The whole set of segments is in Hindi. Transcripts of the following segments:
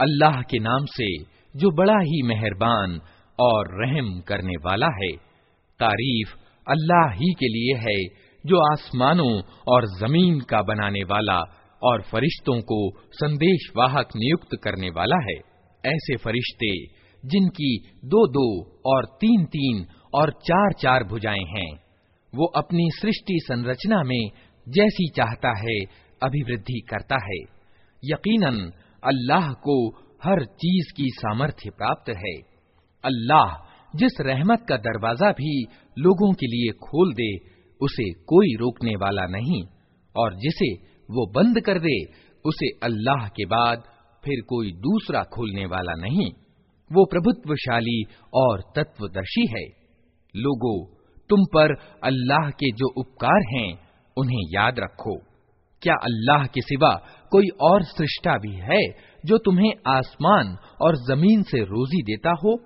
अल्लाह के नाम से, जो बड़ा ही मेहरबान और रहम करने वाला है। तारीफ़ अल्लाह ही के लिए है, जो आसमानों और ज़मीन का बनाने वाला और फरिश्तों को संदेश वाहक नियुक्त करने वाला है। ऐसे फरिश्ते, जिनकी दो दो और तीन तीन और चार चार भुजाएँ हैं, वो अपनी सृष्टि संरचना में जैसी चाहता है, अभिवृद्धि करता है। यकीनन अल्लाह को हर चीज़ की सामर्थ्य प्राप्त है। अल्लाह जिस रहमत का दरवाज़ा भी लोगों के लिए खोल दे, उसे कोई रोकने वाला नहीं, और जिसे वो बंद कर दे, उसे अल्लाह के बाद फिर कोई दूसरा खोलने वाला नहीं। वो प्रभुत्वशाली और तत्वदर्शी है। लोगो, तुम पर अल्लाह के जो उपकार हैं, उन्हें याद रखो। क्या अल्लाह के सिवा कोई और सृष्टा भी है, जो तुम्हें आसमान और ज़मीन से रोजी देता हो?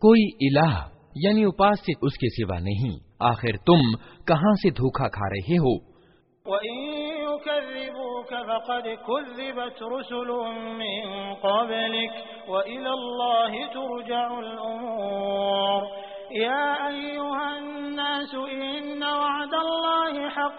कोई इलाह, यानी उपास्य उसके सिवा नहीं। आखिर तुम कहाँ से धोखा खा रहे हो? या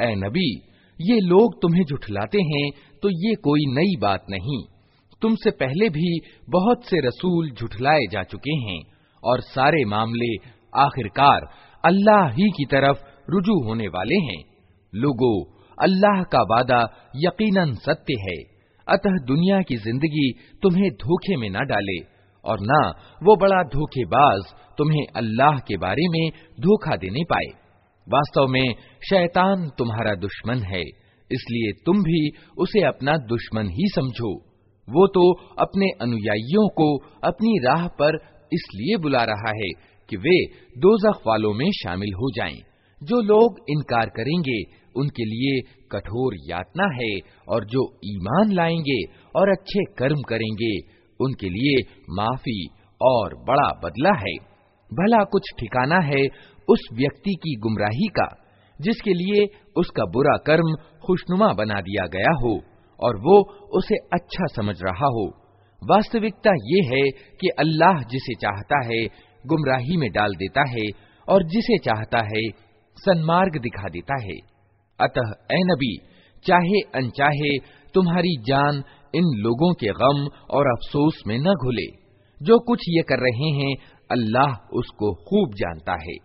ए नबी ये लोग तुम्हें झुठलाते हैं तो ये कोई नई बात नहीं तुमसे पहले भी बहुत से रसूल झुठलाए जा चुके हैं और सारे मामले आखिरकार अल्लाह ही की तरफ रुजू होने वाले हैं लोगो अल्लाह का वादा यकीनन सत्य है अतः दुनिया की ज़िंदगी तुम्हें धोखे में न डाले और न वो बड़ा धोखेबाज तुम्हें अल्लाह के बारे में धोखा देने पाए वास्तव में शैतान तुम्हारा दुश्मन है, इसलिए तुम भी उसे अपना दुश्मन ही समझो वो तो अपने अनुयायियों को अपनी राह पर इसलिए बुला रहा है कि वे दोजख वालों में शामिल हो जाएँ। जो लोग इनकार करेंगे, उनके लिए कठोर यातना है, और जो ईमान लाएँगे और अच्छे कर्म करेंगे, उनके लिए माफ़ी और बड़ा बदला है। भला कुछ ठिकाना है उस व्यक्ति की गुमराही का, जिसके लिए उसका बुरा कर्म खुशनुमा बना दिया गया हो, और वो उसे अच्छा समझ रहा हो। वास्तविकता ये है कि अल्लाह जिसे चाहता है, गुमराही में डाल देता है, और जिसे चाहता है सन्मार्ग दिखा देता है। अतः ए नबी, चाहे अनचाहे, तुम्हारी जान इन लोगों के गम और अफसोस में न घुले। जो कुछ ये कर रहे हैं, अल्लाह उसको खूब जानता है।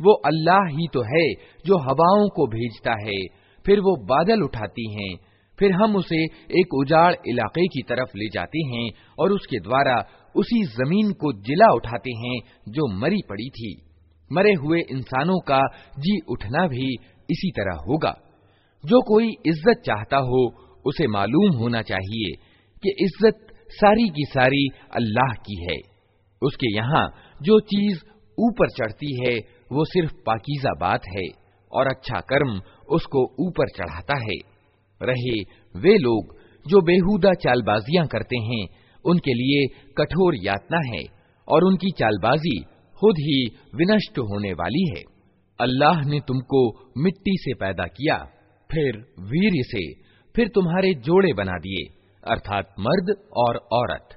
वो अल्लाह ही तो है जो हवाओं को भेजता है फिर वो बादल उठाती हैं फिर हम उसे एक उजाड़ इलाके की तरफ ले जाते हैं और उसके द्वारा उसी जमीन को जिला उठाते हैं जो मरी पड़ी थी मरे हुए इंसानों का जी उठना भी इसी तरह होगा जो कोई इज़्ज़त चाहता हो, उसे मालूम होना चाहिए कि इज़्ज़त सारी की सारी अल्लाह की है। उसके यहाँ जो चीज़ ऊपर चढ़ती है, वो सिर्फ़ पाकिजा बात है और अच्छा कर्म उसको ऊपर चढ़ाता है। रहे वे लोग जो बेहुदा चालबाजियाँ करते हैं, उनके लिए कठोर यातना है और उनकी चालबाजी खुद ही विनष्ट होने वाली है। अल्लाह ने तुमको मिट्टी से पैदा किया। फिर वीर से, फिर तुम्हारे जोड़े बना दिए, अर्थात मर्द और औरत।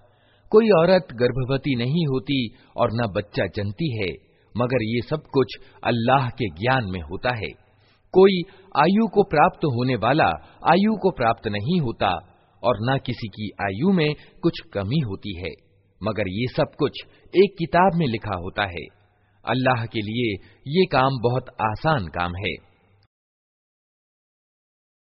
कोई औरत गर्भवती नहीं होती और न बच्चा जनती है, मगर ये सब कुछ अल्लाह के ज्ञान में होता है। कोई आयु को प्राप्त होने वाला, आयु को प्राप्त नहीं होता, और न किसी की आयु में कुछ कमी होती है। मगर ये सब कुछ एक किताब में लिखा होता है। अल्लाह के लिए ये काम बहुत आसान काम है।